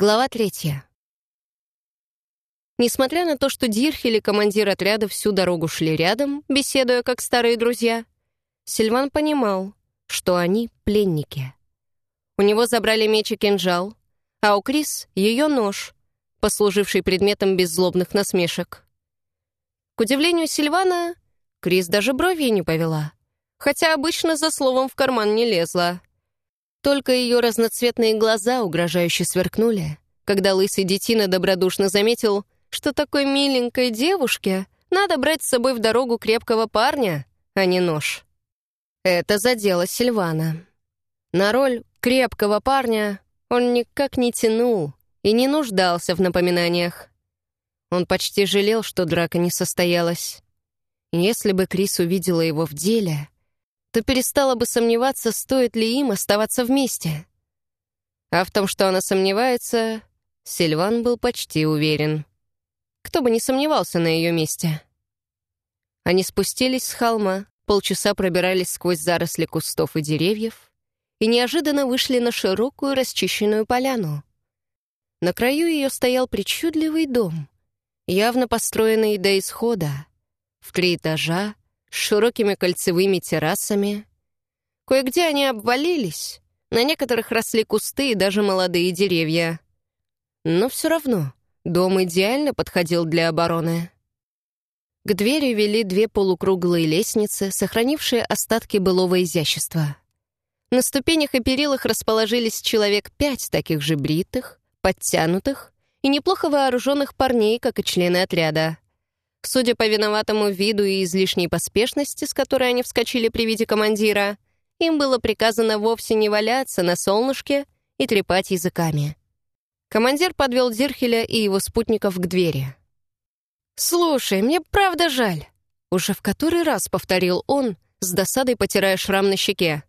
Глава третья. Несмотря на то, что Дирхель и командир отряда всю дорогу шли рядом, беседуя как старые друзья, Сильван понимал, что они пленники. У него забрали меч и кинжал, а у Крис — ее нож, послуживший предметом беззлобных насмешек. К удивлению Сильвана, Крис даже бровью не повела, хотя обычно за словом в карман не лезла. Только ее разноцветные глаза угрожающе сверкнули, когда лысый детина добродушно заметил, что такой миленькой девушке надо брать с собой в дорогу крепкого парня, а не нож. Это задело Сильвана. На роль крепкого парня он никак не тянул и не нуждался в напоминаниях. Он почти жалел, что драка не состоялась. Если бы Крис увидела его в деле, то перестала бы сомневаться, стоит ли им оставаться вместе. А в том, что она сомневается, Сильван был почти уверен. Кто бы не сомневался на ее месте. Они спустились с холма, полчаса пробирались сквозь заросли кустов и деревьев и неожиданно вышли на широкую расчищенную поляну. На краю ее стоял причудливый дом, явно построенный до исхода, в три этажа, с широкими кольцевыми террасами. Кое-где они обвалились, на некоторых росли кусты и даже молодые деревья. Но все равно дом идеально подходил для обороны. К двери вели две полукруглые лестницы, сохранившие остатки былого изящества. На ступенях и перилах расположились человек пять таких же бритых, подтянутых и неплохо вооруженных парней, как и члены отряда. Судя по виноватому виду и излишней поспешности, с которой они вскочили при виде командира, им было приказано вовсе не валяться на солнышке и трепать языками. Командир подвел Зирхеля и его спутников к двери. «Слушай, мне правда жаль», — уже в который раз повторил он, с досадой потирая шрам на щеке.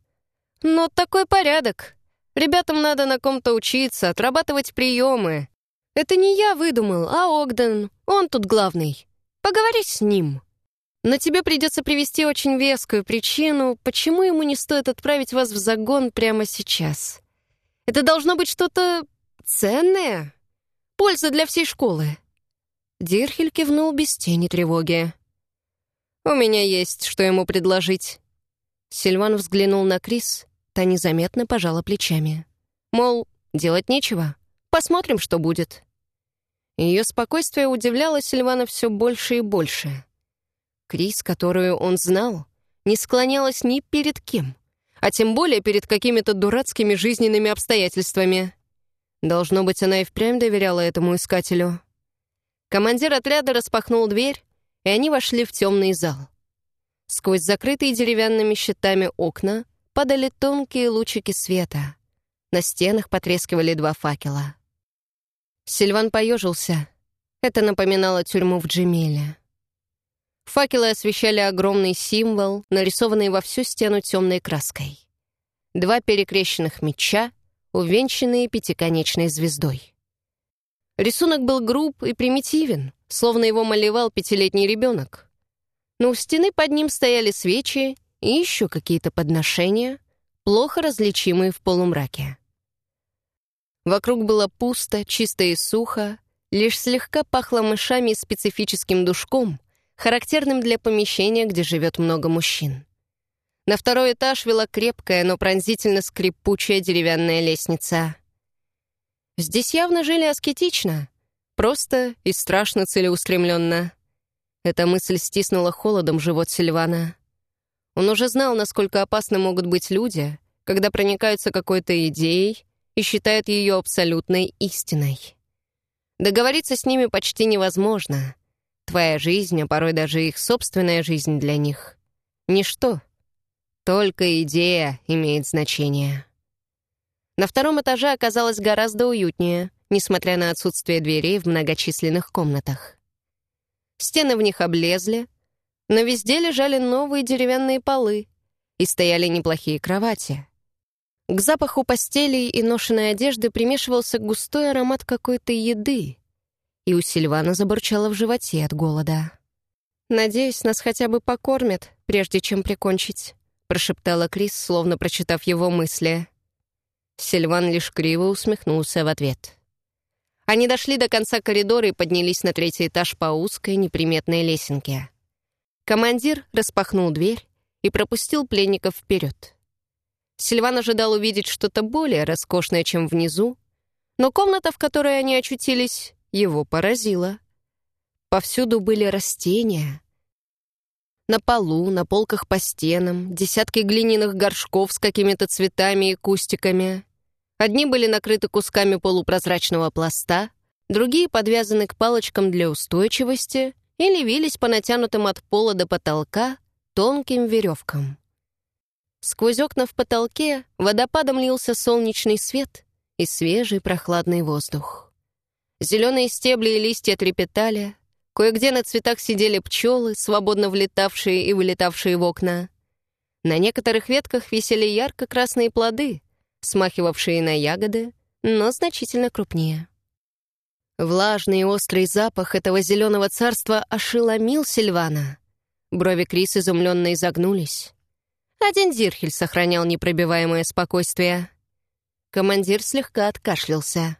«Но такой порядок. Ребятам надо на ком-то учиться, отрабатывать приемы. Это не я выдумал, а Огден. Он тут главный. Поговори с ним. Но тебе придется привести очень вескую причину, почему ему не стоит отправить вас в загон прямо сейчас. Это должно быть что-то ценное. Польза для всей школы». Дирхель кивнул без тени тревоги. «У меня есть, что ему предложить». Сильван взглянул на Крис, та незаметно пожала плечами. Мол, делать нечего. Посмотрим, что будет. Ее спокойствие удивляло Сильвана все больше и больше. Крис, которую он знал, не склонялась ни перед кем, а тем более перед какими-то дурацкими жизненными обстоятельствами. Должно быть, она и впрямь доверяла этому искателю. Командир отряда распахнул дверь, и они вошли в темный зал. Сквозь закрытые деревянными щитами окна падали тонкие лучики света. На стенах потрескивали два факела. Сильван поежился. Это напоминало тюрьму в Джемеле. Факелы освещали огромный символ, нарисованный во всю стену темной краской. Два перекрещенных меча, увенчанные пятиконечной звездой. Рисунок был груб и примитивен, словно его малевал пятилетний ребенок. Но у стены под ним стояли свечи и еще какие-то подношения, плохо различимые в полумраке. Вокруг было пусто, чисто и сухо, лишь слегка пахло мышами и специфическим душком, характерным для помещения, где живет много мужчин. На второй этаж вела крепкая, но пронзительно скрипучая деревянная лестница. Здесь явно жили аскетично, просто и страшно целеустремленно. Эта мысль стиснула холодом живот Сильвана. Он уже знал, насколько опасны могут быть люди, когда проникаются какой-то идеей и считают ее абсолютной истиной. Договориться с ними почти невозможно. Твоя жизнь, а порой даже их собственная жизнь для них — ничто. Только идея имеет значение. На втором этаже оказалось гораздо уютнее, несмотря на отсутствие дверей в многочисленных комнатах. Стены в них облезли, но везде лежали новые деревянные полы и стояли неплохие кровати. К запаху постелей и ношенной одежды примешивался густой аромат какой-то еды, и у Сильвана забурчало в животе от голода. «Надеюсь, нас хотя бы покормят, прежде чем прикончить», прошептала Крис, словно прочитав его мысли. Сильван лишь криво усмехнулся в ответ. Они дошли до конца коридора и поднялись на третий этаж по узкой неприметной лесенке. Командир распахнул дверь и пропустил пленников вперед. Сильван ожидал увидеть что-то более роскошное, чем внизу, но комната, в которой они очутились, его поразила. Повсюду были растения. На полу, на полках по стенам, десятки глиняных горшков с какими-то цветами и кустиками. Одни были накрыты кусками полупрозрачного пласта, другие подвязаны к палочкам для устойчивости или вились по натянутым от пола до потолка тонким веревкам. Сквозь окна в потолке водопадом лился солнечный свет и свежий прохладный воздух. Зеленые стебли и листья трепетали, кое-где на цветах сидели пчелы, свободно влетавшие и вылетавшие в окна. На некоторых ветках висели ярко-красные плоды, смахивавшие на ягоды, но значительно крупнее. Влажный и острый запах этого зеленого царства ошеломил Сильвана. Брови Крис изумленно изогнулись. Один Зирхель сохранял непробиваемое спокойствие. Командир слегка откашлялся.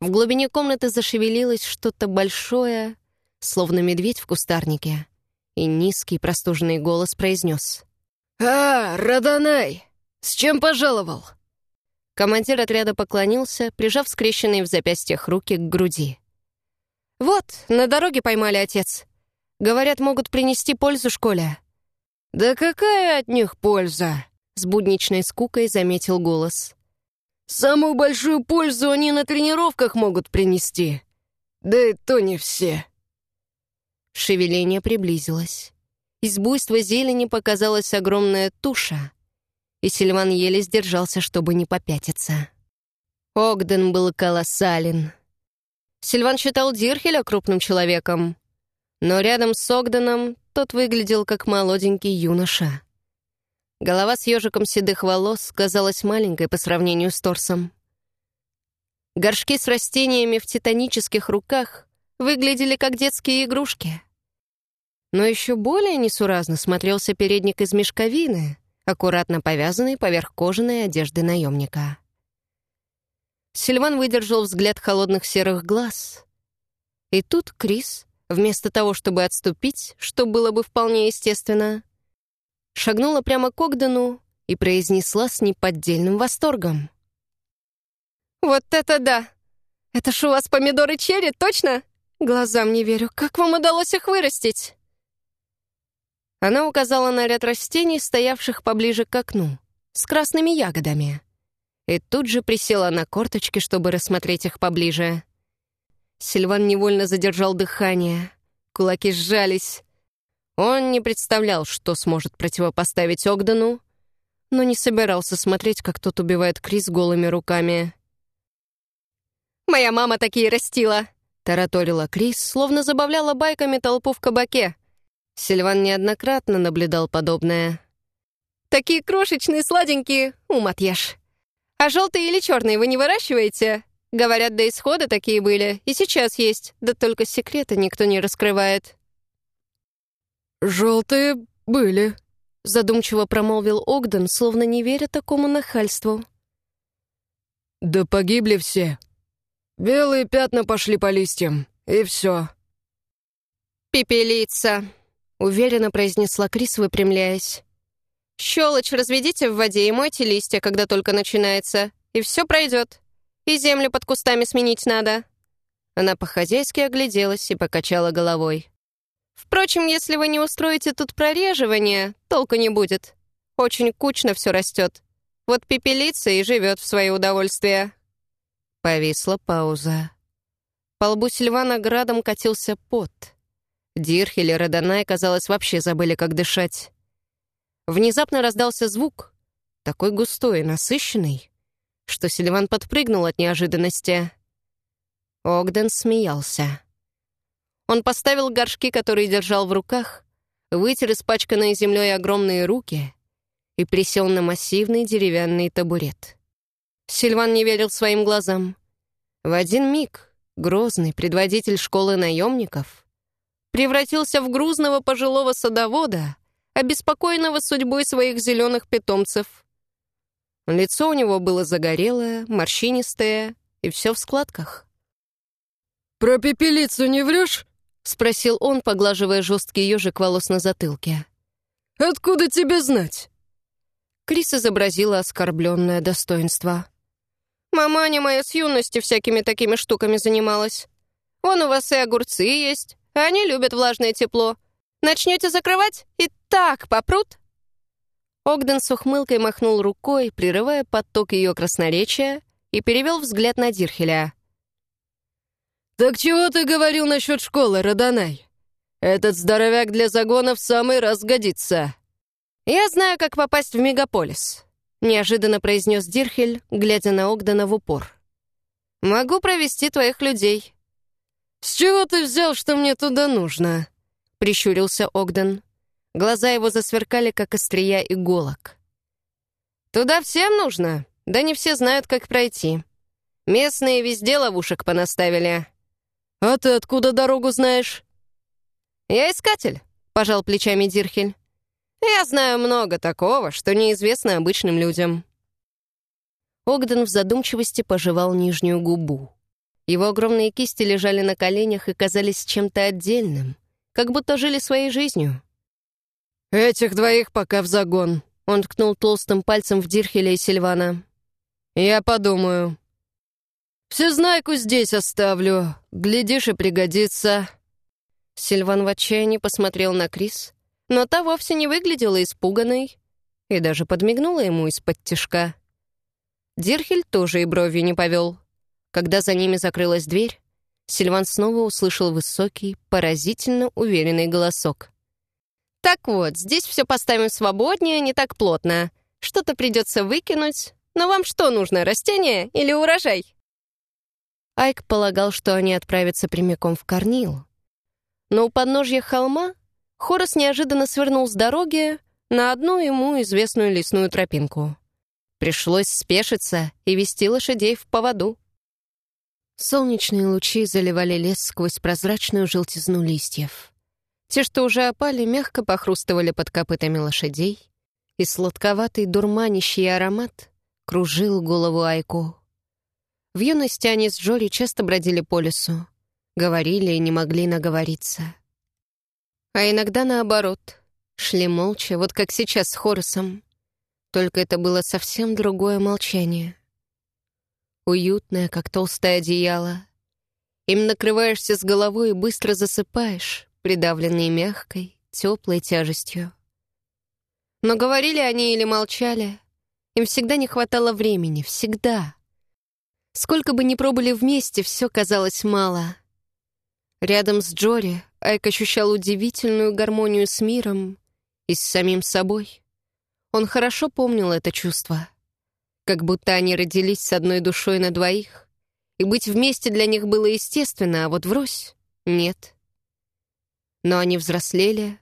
В глубине комнаты зашевелилось что-то большое, словно медведь в кустарнике, и низкий простуженный голос произнес. «А, Раданай! С чем пожаловал?» Командир отряда поклонился, прижав скрещенные в запястьях руки к груди. «Вот, на дороге поймали отец. Говорят, могут принести пользу школе». «Да какая от них польза?» — с будничной скукой заметил голос. «Самую большую пользу они на тренировках могут принести. Да и то не все». Шевеление приблизилось. Из буйства зелени показалась огромная туша, и Сильван еле сдержался, чтобы не попятиться. Огден был колоссален. Сильван считал Дирхеля крупным человеком, но рядом с Огденом тот выглядел как молоденький юноша. Голова с ежиком седых волос казалась маленькой по сравнению с торсом. Горшки с растениями в титанических руках выглядели как детские игрушки. Но еще более несуразно смотрелся передник из мешковины, аккуратно повязанный поверх кожаной одежды наемника. Сильван выдержал взгляд холодных серых глаз. И тут Крис вместо того, чтобы отступить, что было бы вполне естественно, шагнула прямо к Огдену и произнесла с неподдельным восторгом. «Вот это да! Это ж у вас помидоры черри, точно? Глазам не верю. Как вам удалось их вырастить?» Она указала на ряд растений, стоявших поближе к окну, с красными ягодами, и тут же присела на корточки, чтобы рассмотреть их поближе. Сильван невольно задержал дыхание. Кулаки сжались. Он не представлял, что сможет противопоставить Огдену, но не собирался смотреть, как тот убивает Крис голыми руками. «Моя мама такие растила!» — тараторила Крис, словно забавляла байками толпу в кабаке. Сильван неоднократно наблюдал подобное. «Такие крошечные, сладенькие, ум отъешь. А желтые или черные вы не выращиваете?» Говорят, до исхода такие были, и сейчас есть, да только секрета никто не раскрывает». «Желтые были», — задумчиво промолвил Огден, словно не веря такому нахальству. «Да погибли все. Белые пятна пошли по листьям, и все». «Пепелица», — уверенно произнесла Крис, выпрямляясь. «Щелочь разведите в воде и мойте листья, когда только начинается, и все пройдет. И землю под кустами сменить надо». Она по-хозяйски огляделась и покачала головой. «Впрочем, если вы не устроите тут прореживание, толку не будет. Очень кучно все растет. Вот пепелица и живет в свое удовольствие». Повисла пауза. По лбу Сильвана градом катился пот. Дирхель и Родонай, казалось, вообще забыли, как дышать. Внезапно раздался звук, такой густой и насыщенный, что Сильван подпрыгнул от неожиданности. Огден смеялся. Он поставил горшки, которые держал в руках, вытер испачканные землей огромные руки и присел на массивный деревянный табурет. Сильван не верил своим глазам. В один миг грозный предводитель школы наемников превратился в грузного пожилого садовода, обеспокоенного судьбой своих зеленых питомцев. Лицо у него было загорелое, морщинистое и все в складках. про пепелицу не врешь?» — спросил он, поглаживая жесткий ежик волос на затылке. «Откуда тебе знать?» Крис изобразила оскорбленное достоинство. «Маманя моя с юности всякими такими штуками занималась. Вон у вас и огурцы есть, они любят влажное тепло. Начнете закрывать, и так попрут». Огден с ухмылкой махнул рукой, прерывая поток ее красноречия, и перевел взгляд на Дирхеля. «Так чего ты говорил насчет школы, Родонай? Этот здоровяк для загонов в самый раз годится». «Я знаю, как попасть в мегаполис», — неожиданно произнес Дирхель, глядя на Огдена в упор. «Могу провести твоих людей». «С чего ты взял, что мне туда нужно?» — прищурился Огден. Глаза его засверкали, как острия иголок. «Туда всем нужно, да не все знают, как пройти. Местные везде ловушек понаставили». «А ты откуда дорогу знаешь?» «Я искатель», — пожал плечами Дирхель. «Я знаю много такого, что неизвестно обычным людям». Огден в задумчивости пожевал нижнюю губу. Его огромные кисти лежали на коленях и казались чем-то отдельным, как будто жили своей жизнью. «Этих двоих пока в загон», — он ткнул толстым пальцем в Дирхеля и Сильвана. «Я подумаю. Всезнайку здесь оставлю. Глядишь, и пригодится». Сильван в отчаянии посмотрел на Крис, но та вовсе не выглядела испуганной и даже подмигнула ему из-под тишка. Дирхель тоже и бровью не повел. Когда за ними закрылась дверь, Сильван снова услышал высокий, поразительно уверенный голосок. «Так вот, здесь все поставим свободнее, не так плотно. Что-то придется выкинуть. Но вам что нужно, растение или урожай?» Айк полагал, что они отправятся прямиком в Корнил. Но у подножья холма Хорос неожиданно свернул с дороги на одну ему известную лесную тропинку. Пришлось спешиться и вести лошадей в поводу. Солнечные лучи заливали лес сквозь прозрачную желтизну листьев. Те, что уже опали, мягко похрустывали под копытами лошадей, и сладковатый дурманящий аромат кружил голову Айку. В юности они с Джори часто бродили по лесу, говорили и не могли наговориться. А иногда наоборот, шли молча, вот как сейчас с Хоросом. Только это было совсем другое молчание. Уютное, как толстое одеяло. Им накрываешься с головой и быстро засыпаешь, придавленный мягкой, теплой тяжестью. Но говорили они или молчали, им всегда не хватало времени, всегда. Сколько бы ни пробыли вместе, все казалось мало. Рядом с Джори Айк ощущал удивительную гармонию с миром и с самим собой. Он хорошо помнил это чувство. Как будто они родились с одной душой на двоих, и быть вместе для них было естественно, а вот врозь — нет. Но они взрослели,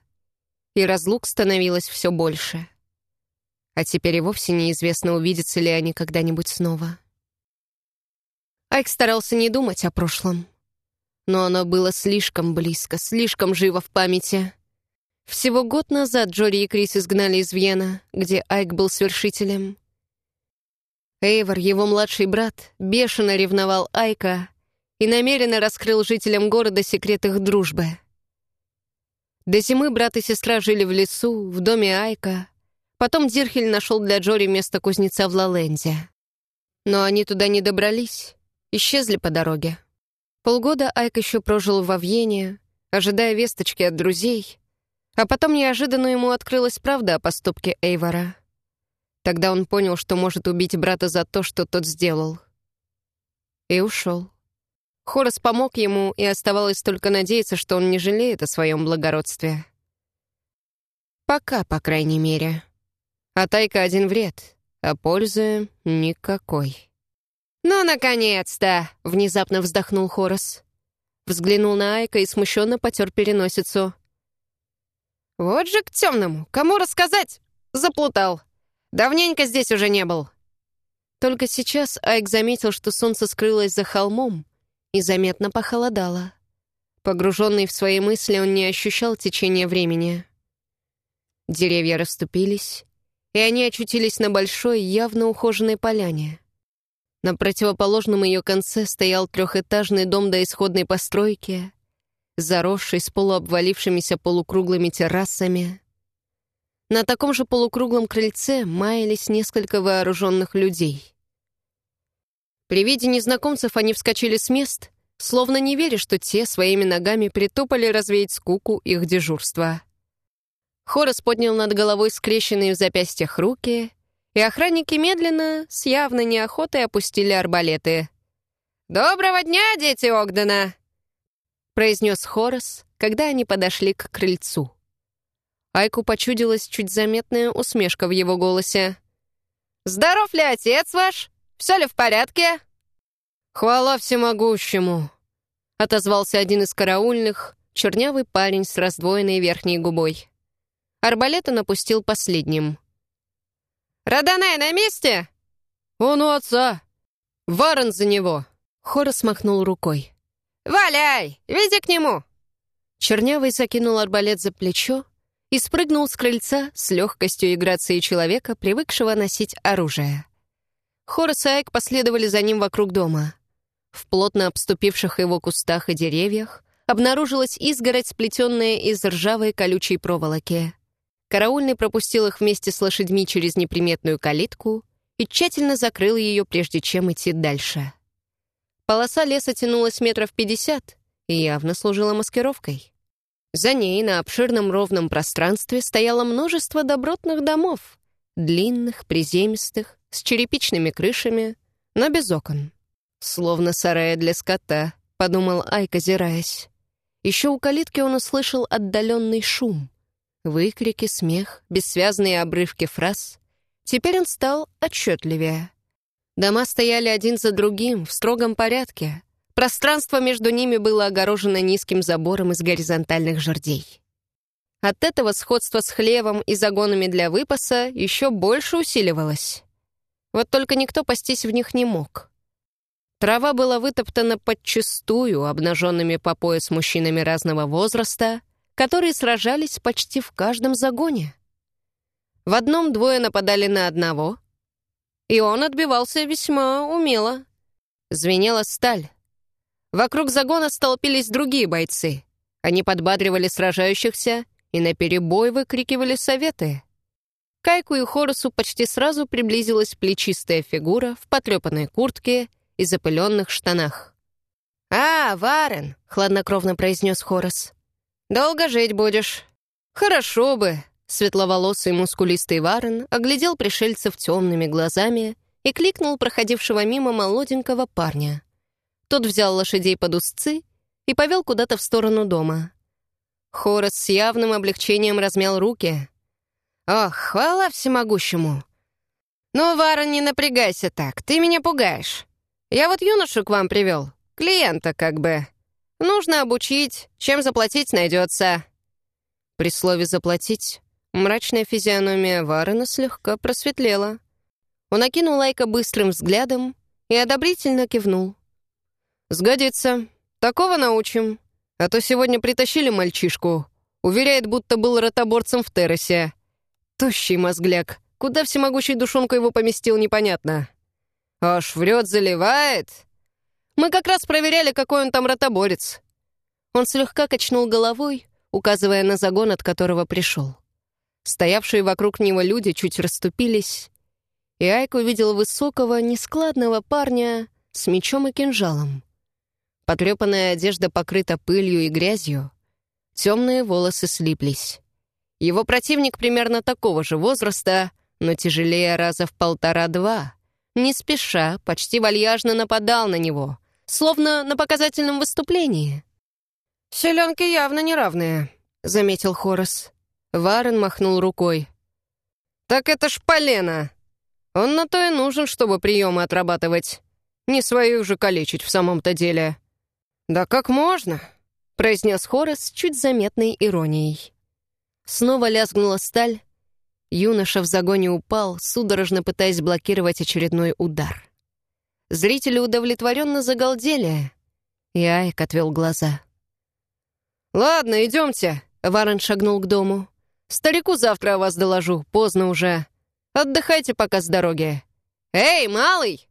и разлук становилось все больше. А теперь и вовсе неизвестно, увидятся ли они когда-нибудь снова. Айк старался не думать о прошлом. Но оно было слишком близко, слишком живо в памяти. Всего год назад Джори и Крис изгнали из Вьена, где Айк был свершителем. Эйвор, его младший брат, бешено ревновал Айка и намеренно раскрыл жителям города секрет их дружбы — до зимы брат и сестра жили в лесу, в доме Айка. Потом Дирхель нашел для Джори место кузнеца в Лаленде. Но они туда не добрались, исчезли по дороге. Полгода Айк еще прожил в Авьене, ожидая весточки от друзей, а потом неожиданно ему открылась правда о поступке Эйвора. Тогда он понял, что может убить брата за то, что тот сделал. И ушел. Хорос помог ему, и оставалось только надеяться, что он не жалеет о своем благородстве. Пока, по крайней мере. А тайка один вред, а пользы никакой. «Ну, наконец-то!» — внезапно вздохнул Хорос. Взглянул на Айка и смущенно потер переносицу. «Вот же к темному! Кому рассказать?» Заплутал. Давненько здесь уже не был. Только сейчас Айк заметил, что солнце скрылось за холмом, и заметно похолодало. Погруженный в свои мысли, он не ощущал течения времени. Деревья расступились, и они очутились на большой, явно ухоженной поляне. На противоположном ее конце стоял трехэтажный дом до исходной постройки, заросший с полуобвалившимися полукруглыми террасами. На таком же полукруглом крыльце маялись несколько вооруженных людей. При виде незнакомцев они вскочили с мест, словно не веря, что те своими ногами притопали развеять скуку их дежурства. Хорос поднял над головой скрещенные в запястьях руки, и охранники медленно, с явной неохотой опустили арбалеты. «Доброго дня, дети Огдена!» произнес Хорос, когда они подошли к крыльцу. Айку почудилась чуть заметная усмешка в его голосе. «Здоров ли отец ваш? Все ли в порядке?» «Хвала всемогущему!» — отозвался один из караульных, чернявый парень с раздвоенной верхней губой. Арбалет он опустил последним. «Раданай на месте?» «Он у отца. Варен за него!» Хорос махнул рукой. «Валяй! Веди к нему!» Чернявый закинул арбалет за плечо и спрыгнул с крыльца с легкостью и грацией человека, привыкшего носить оружие. Хорос и Айк последовали за ним вокруг дома. В плотно обступивших его кустах и деревьях обнаружилась изгородь, сплетенная из ржавой колючей проволоки. Караульный пропустил их вместе с лошадьми через неприметную калитку и тщательно закрыл ее, прежде чем идти дальше. Полоса леса тянулась метров пятьдесят и явно служила маскировкой. За ней на обширном ровном пространстве стояло множество добротных домов, длинных, приземистых, с черепичными крышами, но без окон. «Словно сарая для скота», — подумал Айк, озираясь. Еще у калитки он услышал отдаленный шум. Выкрики, смех, бессвязные обрывки фраз. Теперь он стал отчетливее. Дома стояли один за другим, в строгом порядке. Пространство между ними было огорожено низким забором из горизонтальных жердей. От этого сходство с хлевом и загонами для выпаса еще больше усиливалось. Вот только никто пастись в них не мог. Трава была вытоптана подчистую, обнаженными по пояс мужчинами разного возраста, которые сражались почти в каждом загоне. В одном двое нападали на одного, и он отбивался весьма умело. Звенела сталь. Вокруг загона столпились другие бойцы. Они подбадривали сражающихся и наперебой выкрикивали советы. Кайку и Хорусу почти сразу приблизилась плечистая фигура в потрепанной куртке и запыленных штанах. «А, Варен!» — хладнокровно произнес Хорос. «Долго жить будешь». «Хорошо бы!» — светловолосый мускулистый Варен оглядел пришельцев темными глазами и кликнул проходившего мимо молоденького парня. Тот взял лошадей под узцы и повел куда-то в сторону дома. Хорос с явным облегчением размял руки — «Ох, хвала всемогущему!» «Ну, Вара, не напрягайся так, ты меня пугаешь. Я вот юношу к вам привел, клиента как бы. Нужно обучить, чем заплатить найдется». При слове «заплатить» мрачная физиономия Варена слегка просветлела. Он окинул Лайка быстрым взглядом и одобрительно кивнул. «Сгодится. Такого научим. А то сегодня притащили мальчишку. Уверяет, будто был ротоборцем в террасе. Тощий мозгляк. Куда всемогущий душонку его поместил, непонятно. Аж врет, заливает. Мы как раз проверяли, какой он там ротоборец. Он слегка качнул головой, указывая на загон, от которого пришел. Стоявшие вокруг него люди чуть расступились, и Айк увидел высокого, нескладного парня с мечом и кинжалом. Потрепанная одежда покрыта пылью и грязью, темные волосы слиплись. Его противник примерно такого же возраста, но тяжелее раза в полтора-два. Не спеша, почти вальяжно нападал на него, словно на показательном выступлении. «Селенки явно неравные», — заметил Хорос. Варен махнул рукой. «Так это ж полено! Он на то и нужен, чтобы приемы отрабатывать. Не своих же калечить в самом-то деле». «Да как можно?» — произнес Хорос с чуть заметной иронией. Снова лязгнула сталь. Юноша в загоне упал, судорожно пытаясь блокировать очередной удар. Зрители удовлетворенно загалдели, и Айк отвел глаза. «Ладно, идемте», — Варен шагнул к дому. «Старику завтра о вас доложу, поздно уже. Отдыхайте пока с дороги». «Эй, малый!»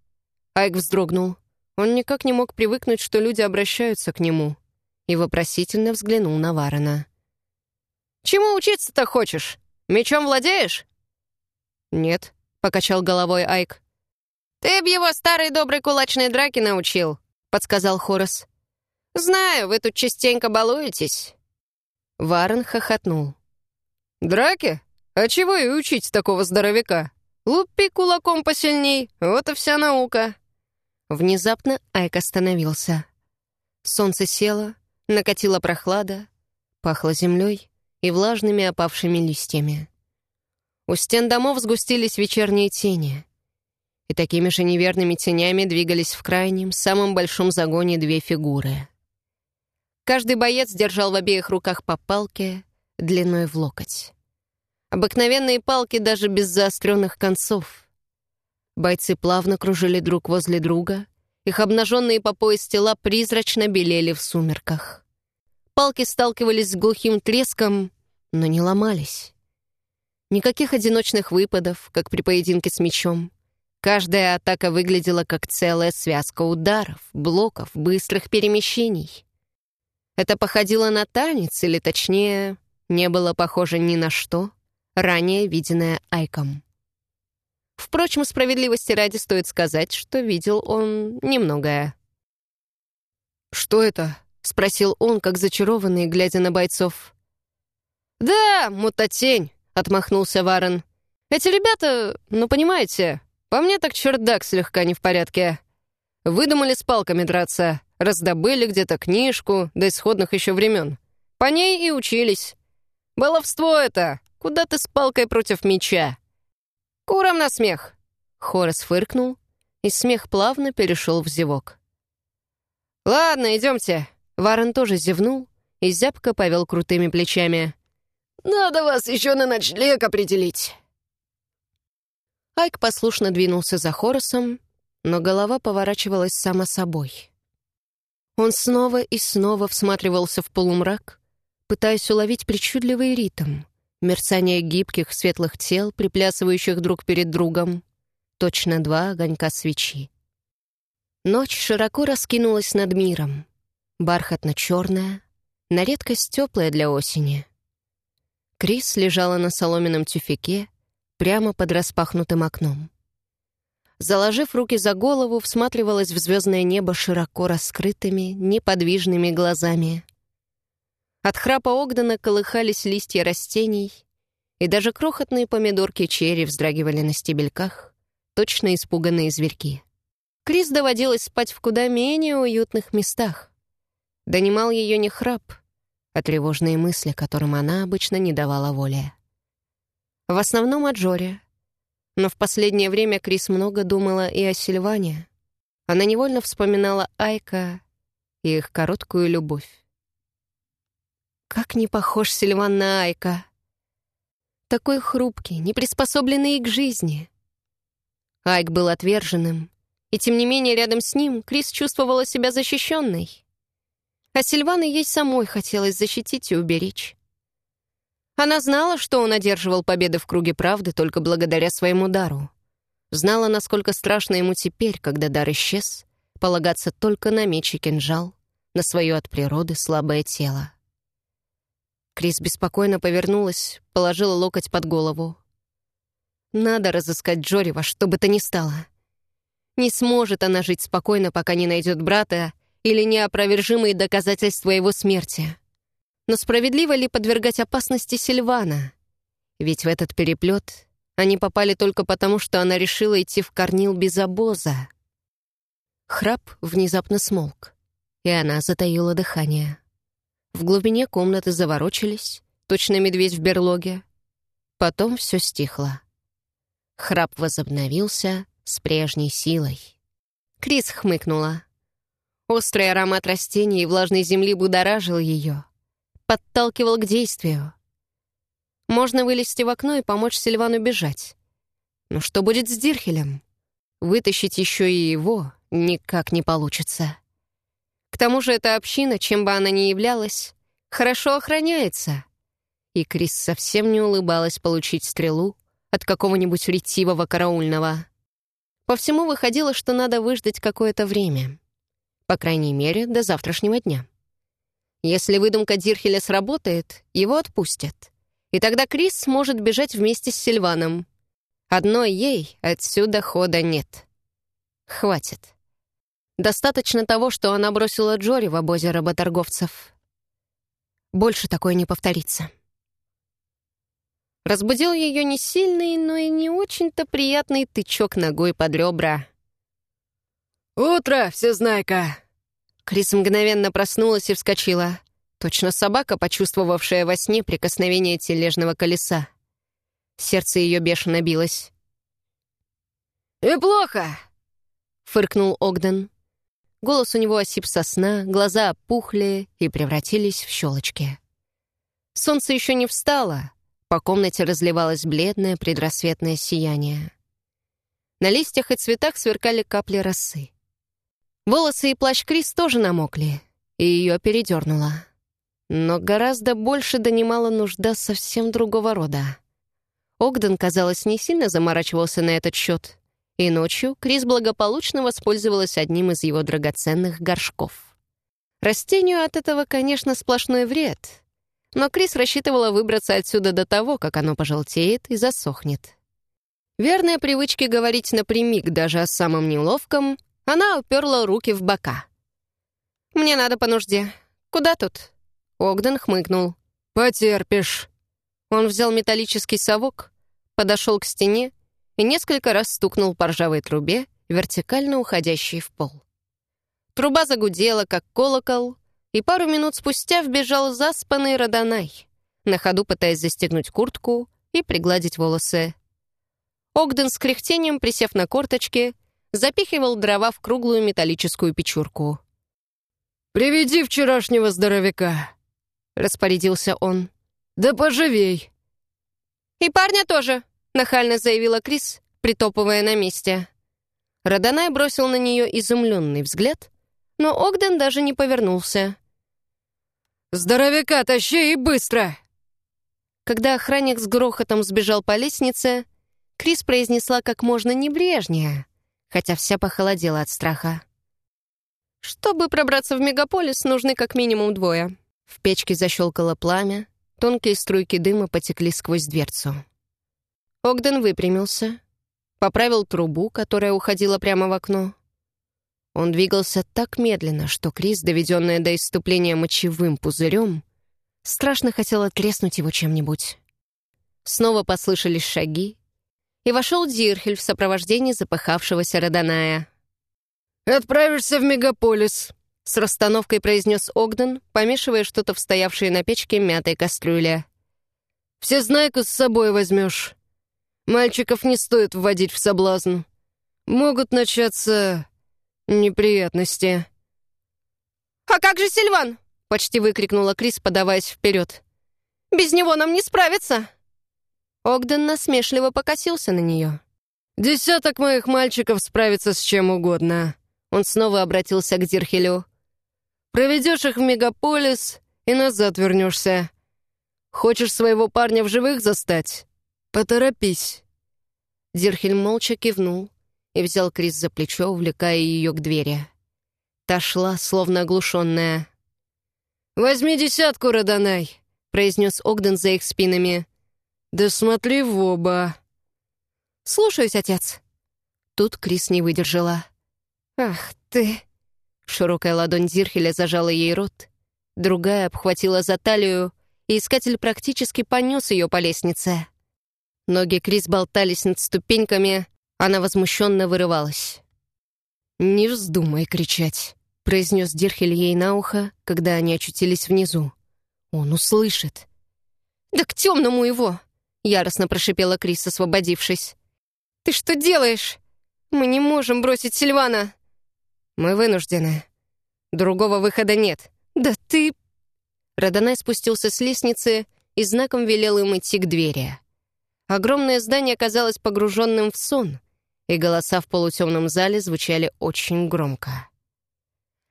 Айк вздрогнул. Он никак не мог привыкнуть, что люди обращаются к нему, и вопросительно взглянул на Варена. «Чему учиться-то хочешь? Мечом владеешь?» «Нет», — покачал головой Айк. «Ты б его старой доброй кулачной драки научил», — подсказал Хорос. «Знаю, вы тут частенько балуетесь». Варен хохотнул. «Драки? А чего и учить такого здоровяка? Лупи кулаком посильней, вот и вся наука». Внезапно Айк остановился. Солнце село, накатила прохлада, пахло землей и влажными опавшими листьями. У стен домов сгустились вечерние тени, и такими же неверными тенями двигались в крайнем, самом большом загоне две фигуры. Каждый боец держал в обеих руках по палке длиной в локоть. Обыкновенные палки даже без заостренных концов. Бойцы плавно кружили друг возле друга, их обнаженные по пояс тела призрачно белели в сумерках. Палки сталкивались с глухим треском, но не ломались. Никаких одиночных выпадов, как при поединке с мечом. Каждая атака выглядела как целая связка ударов, блоков, быстрых перемещений. Это походило на танец, или точнее, не было похоже ни на что, ранее виденное Айком. Впрочем, справедливости ради стоит сказать, что видел он немногое. «Что это?» — спросил он, как зачарованный, глядя на бойцов. «Да, мутатень», — отмахнулся Варен. «Эти ребята, ну, понимаете, по мне так чердак слегка не в порядке. Выдумали с палками драться, раздобыли где-то книжку до исходных еще времен. По ней и учились. Баловство это, куда ты с палкой против меча? Куром на смех!» Хорос фыркнул, и смех плавно перешел в зевок. «Ладно, идемте». Варен тоже зевнул и зябко повел крутыми плечами. «Надо вас еще на ночлег определить». Айк послушно двинулся за Хоросом, но голова поворачивалась сама собой. Он снова и снова всматривался в полумрак, пытаясь уловить причудливый ритм, мерцание гибких светлых тел, приплясывающих друг перед другом, точно два огонька свечи. Ночь широко раскинулась над миром, бархатно-черная, на редкость теплая для осени. Крис лежала на соломенном тюфяке, прямо под распахнутым окном. Заложив руки за голову, всматривалась в звездное небо широко раскрытыми, неподвижными глазами. От храпа Огдена колыхались листья растений, и даже крохотные помидорки черри вздрагивали на стебельках, точно испуганные зверьки. Крис доводилось спать в куда менее уютных местах. Донимал ее не храп, а тревожные мысли, которым она обычно не давала воли. В основном о Джоре. Но в последнее время Крис много думала и о Сильване. Она невольно вспоминала Айка и их короткую любовь. Как не похож Сильван на Айка. Такой хрупкий, не приспособленный к жизни. Айк был отверженным, и тем не менее рядом с ним Крис чувствовала себя защищенной. А Сильвана ей самой хотелось защитить и уберечь. Она знала, что он одерживал победы в круге правды только благодаря своему дару. Знала, насколько страшно ему теперь, когда дар исчез, полагаться только на меч и кинжал, на свое от природы слабое тело. Крис беспокойно повернулась, положила локоть под голову. Надо разыскать Джори во что бы то ни стало. Не сможет она жить спокойно, пока не найдет брата или неопровержимые доказательства его смерти. Но справедливо ли подвергать опасности Сильвана? Ведь в этот переплет они попали только потому, что она решила идти в Корнил без обоза. Храп внезапно смолк, и она затаила дыхание. В глубине комнаты заворочились, точно медведь в берлоге. Потом все стихло. Храп возобновился с прежней силой. Крис хмыкнула. Острый аромат растений и влажной земли будоражил ее подталкивал к действию. Можно вылезти в окно и помочь Сильвану бежать. Но что будет с Дирхелем? Вытащить еще и его никак не получится. К тому же эта община, чем бы она ни являлась, хорошо охраняется. И Крис совсем не улыбалась получить стрелу от какого-нибудь ретивого караульного. По всему выходило, что надо выждать какое-то время. По крайней мере, до завтрашнего дня. Если выдумка Дирхеля сработает, его отпустят. И тогда Крис сможет бежать вместе с Сильваном. Одной ей отсюда хода нет. Хватит. Достаточно того, что она бросила Джори в обозе работорговцев. Больше такое не повторится. Разбудил ее не сильный, но и не очень-то приятный тычок ногой под ребра. «Утро, всезнайка!» Крис мгновенно проснулась и вскочила. Точно собака, почувствовавшая во сне прикосновение тележного колеса. Сердце ее бешено билось. «Неплохо!» — фыркнул Огден. Голос у него осип со сна, глаза опухли и превратились в щелочки. Солнце еще не встало, по комнате разливалось бледное предрассветное сияние. На листьях и цветах сверкали капли росы. Волосы и плащ Крис тоже намокли, и ее передернуло. Но гораздо больше донимала нужда совсем другого рода. Огден, казалось, не сильно заморачивался на этот счет, и ночью Крис благополучно воспользовалась одним из его драгоценных горшков. Растению от этого, конечно, сплошной вред, но Крис рассчитывала выбраться отсюда до того, как оно пожелтеет и засохнет. Верная привычке говорить напрямик даже о самом неловком она уперла руки в бока. «Мне надо по нужде. Куда тут?» Огден хмыкнул. «Потерпишь». Он взял металлический совок, подошел к стене и несколько раз стукнул по ржавой трубе, вертикально уходящей в пол. Труба загудела, как колокол, и пару минут спустя вбежал заспанный Родонай, на ходу пытаясь застегнуть куртку и пригладить волосы. Огден с кряхтением, присев на корточки, запихивал дрова в круглую металлическую печурку. «Приведи вчерашнего здоровяка», — распорядился он. «Да поживей». «И парня тоже», — нахально заявила Крис, притопывая на месте. Родонай бросил на нее изумленный взгляд, но Огден даже не повернулся. «Здоровяка тащи и быстро!» Когда охранник с грохотом сбежал по лестнице, Крис произнесла как можно небрежнее хотя вся похолодела от страха. Чтобы пробраться в мегаполис, нужны как минимум двое. В печке защелкало пламя, тонкие струйки дыма потекли сквозь дверцу. Огден выпрямился, поправил трубу, которая уходила прямо в окно. Он двигался так медленно, что Крис, доведенная до иступления мочевым пузырем, страшно хотела треснуть его чем-нибудь. Снова послышались шаги, и вошел Дирхель в сопровождении запыхавшегося Родоная. «Отправишься в мегаполис», — с расстановкой произнес Огден, помешивая что-то в стоявшей на печке мятой кастрюле. «Всезнайку с собой возьмешь. Мальчиков не стоит вводить в соблазн. Могут начаться неприятности». «А как же Сильван?» — почти выкрикнула Крис, подаваясь вперед. «Без него нам не справиться!» Огден насмешливо покосился на нее. «Десяток моих мальчиков справится с чем угодно». Он снова обратился к Дирхелю. «Проведешь их в мегаполис и назад вернешься. Хочешь своего парня в живых застать? Поторопись». Дирхель молча кивнул и взял Крис за плечо, увлекая ее к двери. Та шла, словно оглушенная. «Возьми десятку, Родонай», — произнес Огден за их спинами. «Да смотри в оба!» «Слушаюсь, отец!» Тут Крис не выдержала. «Ах ты!» Широкая ладонь Зирхеля зажала ей рот, другая обхватила за талию, и искатель практически понес ее по лестнице. Ноги Крис болтались над ступеньками, она возмущенно вырывалась. «Не вздумай кричать», — произнес Дирхель ей на ухо, когда они очутились внизу. «Он услышит». «Да к темному его!» — яростно прошипела Крис, освободившись. «Ты что делаешь? Мы не можем бросить Сильвана!» «Мы вынуждены. Другого выхода нет». «Да ты...» Родонай спустился с лестницы и знаком велел им идти к двери. Огромное здание оказалось погруженным в сон, и голоса в полутемном зале звучали очень громко.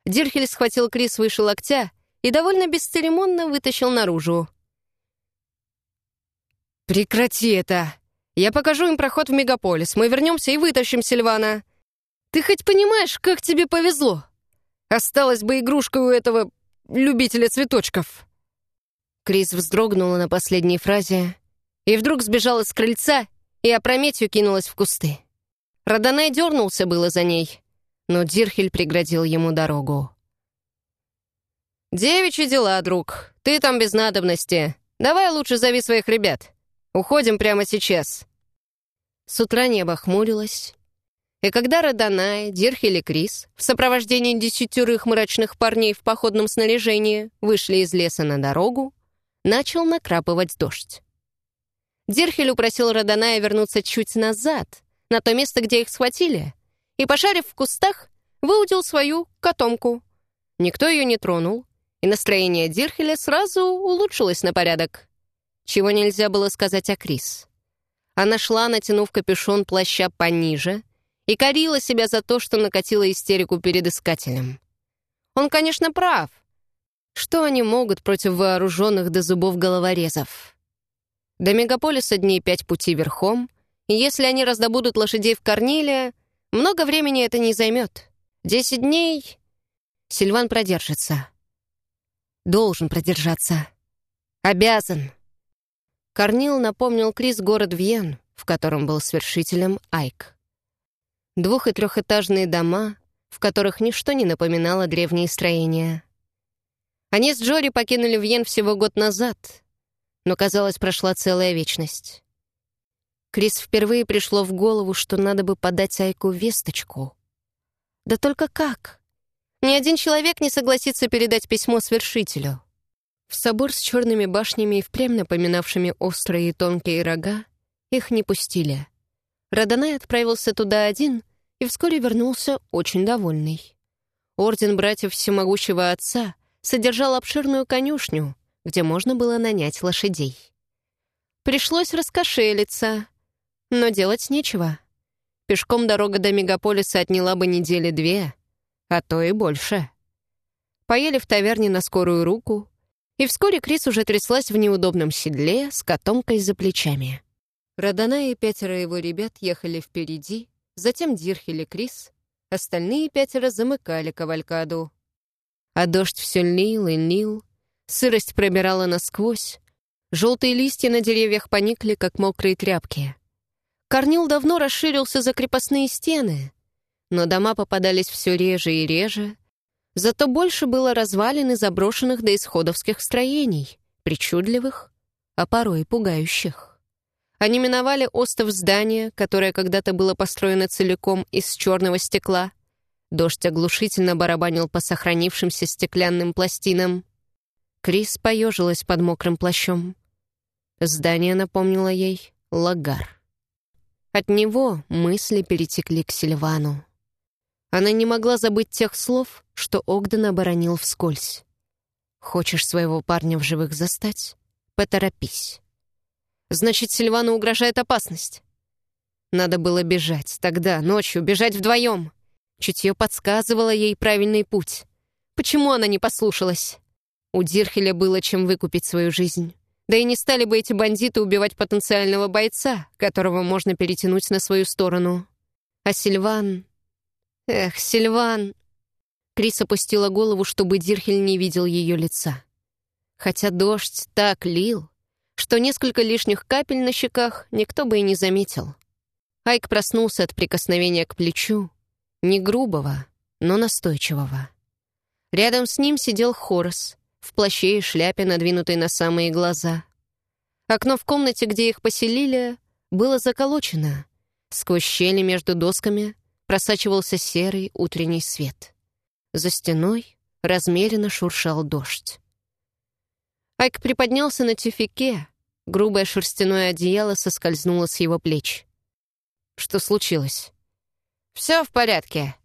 Дирхель схватил Крис выше локтя и довольно бесцеремонно вытащил наружу. «Прекрати это! Я покажу им проход в мегаполис. Мы вернемся и вытащим Сильвана. Ты хоть понимаешь, как тебе повезло? Осталась бы игрушка у этого любителя цветочков». Крис вздрогнула на последней фразе и вдруг сбежала с крыльца и опрометью кинулась в кусты. Родонай дернулся было за ней, но Дирхель преградил ему дорогу. «Девичьи дела, друг. Ты там без надобности. Давай лучше зови своих ребят. Уходим прямо сейчас». С утра небо хмурилось, и когда Родонай, Дирхель и Крис в сопровождении десятерых мрачных парней в походном снаряжении вышли из леса на дорогу, начал накрапывать дождь. Дирхель упросил Родоная вернуться чуть назад, на то место, где их схватили, и, пошарив в кустах, выудил свою котомку. Никто ее не тронул, и настроение Дирхеля сразу улучшилось на порядок. Чего нельзя было сказать о Крис. Она шла, натянув капюшон плаща пониже, и корила себя за то, что накатила истерику перед искателем. Он, конечно, прав. Что они могут против вооруженных до зубов головорезов? До мегаполиса дней пять пути верхом, и если они раздобудут лошадей в Корнилия, много времени это не займет. Десять дней Сильван продержится. Должен продержаться. Обязан. Корнил напомнил Крис город Вьен, в котором был свершителем Айк. Двух- и трехэтажные дома, в которых ничто не напоминало древние строения. Они с Джори покинули Вьен всего год назад, но, казалось, прошла целая вечность. Крис впервые пришло в голову, что надо бы подать Айку весточку. Да только как? Ни один человек не согласится передать письмо свершителю. В собор с черными башнями и впрямь напоминавшими острые и тонкие рога их не пустили. Радонай отправился туда один и вскоре вернулся очень довольный. Орден братьев Всемогущего Отца содержал обширную конюшню, где можно было нанять лошадей. Пришлось раскошелиться, но делать нечего. Пешком дорога до мегаполиса отняла бы недели две, а то и больше. Поели в таверне на скорую руку, и вскоре Крис уже тряслась в неудобном седле с котомкой за плечами. Радана и пятеро его ребят ехали впереди, затем Дирхель и Крис, остальные пятеро замыкали кавалькаду. А дождь все лил и лил, сырость пробирала насквозь, желтые листья на деревьях поникли, как мокрые тряпки. Корнил давно расширился за крепостные стены, но дома попадались все реже и реже, зато больше было развалин и заброшенных до исходовских строений, причудливых, а порой пугающих. Они миновали остов здания, которое когда-то было построено целиком из черного стекла. Дождь оглушительно барабанил по сохранившимся стеклянным пластинам. Крис поежилась под мокрым плащом. Здание напомнило ей лагар. От него мысли перетекли к Сильвану. Она не могла забыть тех слов, что Огден оборонил вскользь. «Хочешь своего парня в живых застать? Поторопись». Значит, Сильвану угрожает опасность. Надо было бежать тогда, ночью, бежать вдвоем. Чутье подсказывало ей правильный путь. Почему она не послушалась? У Дирхеля было чем выкупить свою жизнь. Да и не стали бы эти бандиты убивать потенциального бойца, которого можно перетянуть на свою сторону. А Сильван... Эх, Сильван... Крис опустила голову, чтобы Дирхель не видел ее лица. Хотя дождь так лил, что несколько лишних капель на щеках никто бы и не заметил. Айк проснулся от прикосновения к плечу, не грубого, но настойчивого. Рядом с ним сидел Хорос, в плаще и шляпе, надвинутой на самые глаза. Окно в комнате, где их поселили, было заколочено. Сквозь щели между досками просачивался серый утренний свет. За стеной размеренно шуршал дождь. Айк приподнялся на тюфике. Грубое шерстяное одеяло соскользнуло с его плеч. Что случилось? «Все в порядке».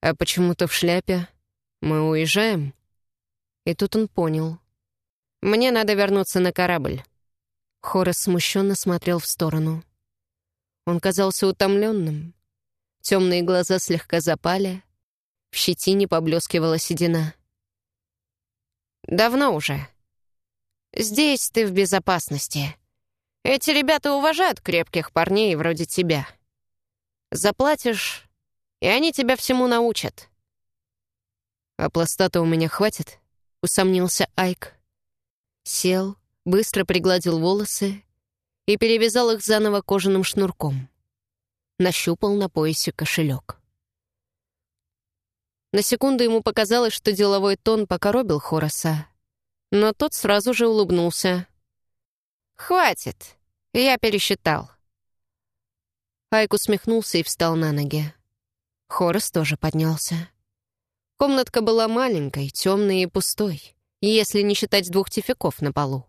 «А почему-то в шляпе. Мы уезжаем?» И тут он понял. «Мне надо вернуться на корабль». Хорас смущенно смотрел в сторону. Он казался утомленным. Темные глаза слегка запали, в щетине поблескивала седина. «Давно уже», Здесь ты в безопасности. Эти ребята уважают крепких парней вроде тебя. Заплатишь, и они тебя всему научат». «А пластата у меня хватит?» — усомнился Айк. Сел, быстро пригладил волосы и перевязал их заново кожаным шнурком. Нащупал на поясе кошелек. На секунду ему показалось, что деловой тон покоробил Хороса, но тот сразу же улыбнулся. «Хватит, я пересчитал». Айк усмехнулся и встал на ноги. Хорос тоже поднялся. Комнатка была маленькой, темной и пустой, если не считать двух тификов на полу.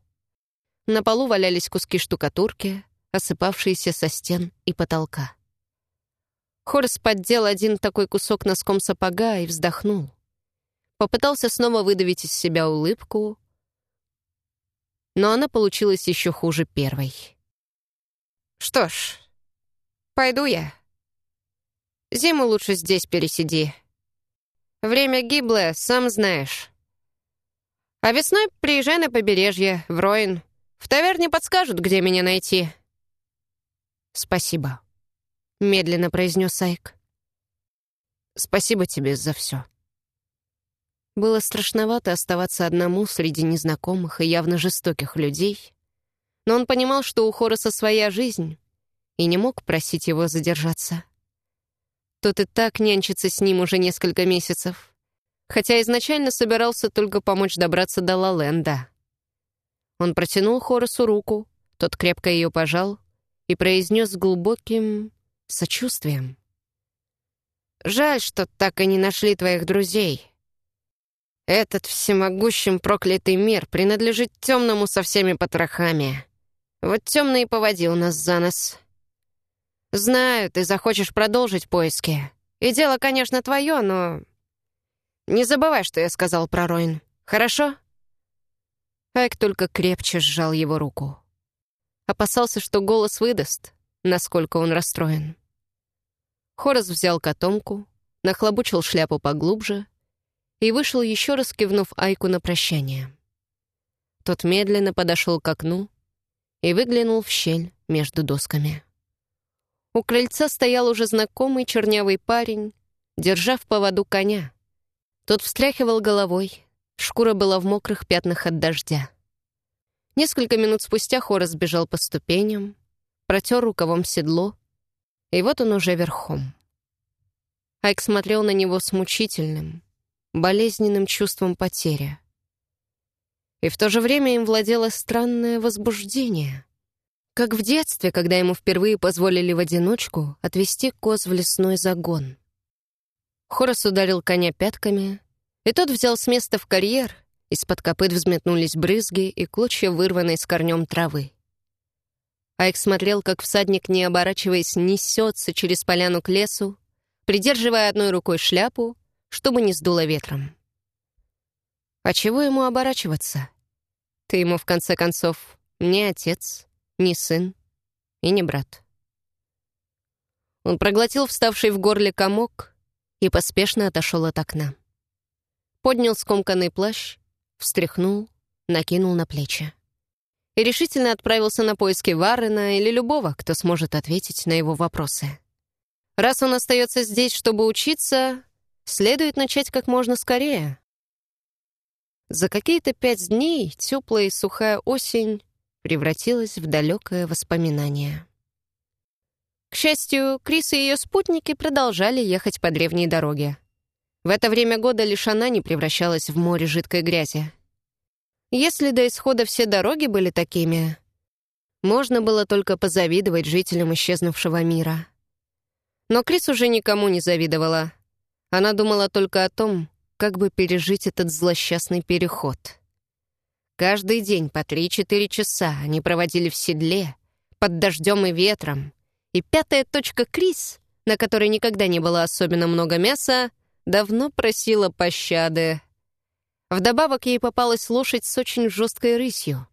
На полу валялись куски штукатурки, осыпавшиеся со стен и потолка. Хорс поддел один такой кусок носком сапога и вздохнул. Попытался снова выдавить из себя улыбку, но она получилась еще хуже первой. «Что ж, пойду я. Зиму лучше здесь пересиди. Время гиблое, сам знаешь. А весной приезжай на побережье, в Роин. В таверне подскажут, где меня найти». «Спасибо», — медленно произнес Айк. «Спасибо тебе за все». Было страшновато оставаться одному среди незнакомых и явно жестоких людей, но он понимал, что у Хороса своя жизнь, и не мог просить его задержаться. Тот и так нянчится с ним уже несколько месяцев хотя изначально собирался только помочь добраться до Лаленда. Он протянул Хоросу руку, тот крепко ее пожал и произнес с глубоким сочувствием. «Жаль, что так и не нашли твоих друзей. Этот всемогущим проклятый мир принадлежит темному со всеми потрохами. Вот темный и поводил нас за нос. Знаю, ты захочешь продолжить поиски. И дело, конечно, твое, но не забывай, что я сказал про Ройн. Хорошо?» Айк только крепче сжал его руку. Опасался, что голос выдаст, насколько он расстроен. Хорос взял котомку, нахлобучил шляпу поглубже и вышел, еще раз кивнув Айку на прощание. Тот медленно подошел к окну и выглянул в щель между досками. У крыльца стоял уже знакомый чернявый парень, держа в поводу коня, тот встряхивал головой. Шкура была в мокрых пятнах от дождя. Несколько минут спустя Хорас бежал по ступеням, протер рукавом седло, и вот он уже верхом. Айк смотрел на него с мучительным, болезненным чувством потери. И в то же время им владело странное возбуждение. Как в детстве, когда ему впервые позволили в одиночку отвести коз в лесной загон. Хорос ударил коня пятками, и тот взял с места в карьер, из-под копыт взметнулись брызги и клочья вырванной с корнем травы. Айк смотрел, как всадник, не оборачиваясь, несется через поляну к лесу, придерживая одной рукой шляпу, чтобы не сдуло ветром. А чего ему оборачиваться? Ты ему, в конце концов, не отец, не сын и не брат. Он проглотил вставший в горле комок и поспешно отошел от окна. Поднял скомканный плащ, встряхнул, накинул на плечи. И решительно отправился на поиски Варрена или любого, кто сможет ответить на его вопросы. Раз он остается здесь, чтобы учиться, следует начать как можно скорее. За какие-то пять дней теплая и сухая осень превратилась в далекое воспоминание. К счастью, Крис и ее спутники продолжали ехать по древней дороге. В это время года лишь она не превращалась в море жидкой грязи. Если до исхода все дороги были такими, можно было только позавидовать жителям исчезнувшего мира. Но Крис уже никому не завидовала. Она думала только о том, как бы пережить этот злосчастный переход. Каждый день по 3-4 часа они проводили в седле, под дождем и ветром, и пятая точка Крис, на которой никогда не было особенно много мяса, давно просила пощады. Вдобавок ей попалась лошадь с очень жесткой рысью.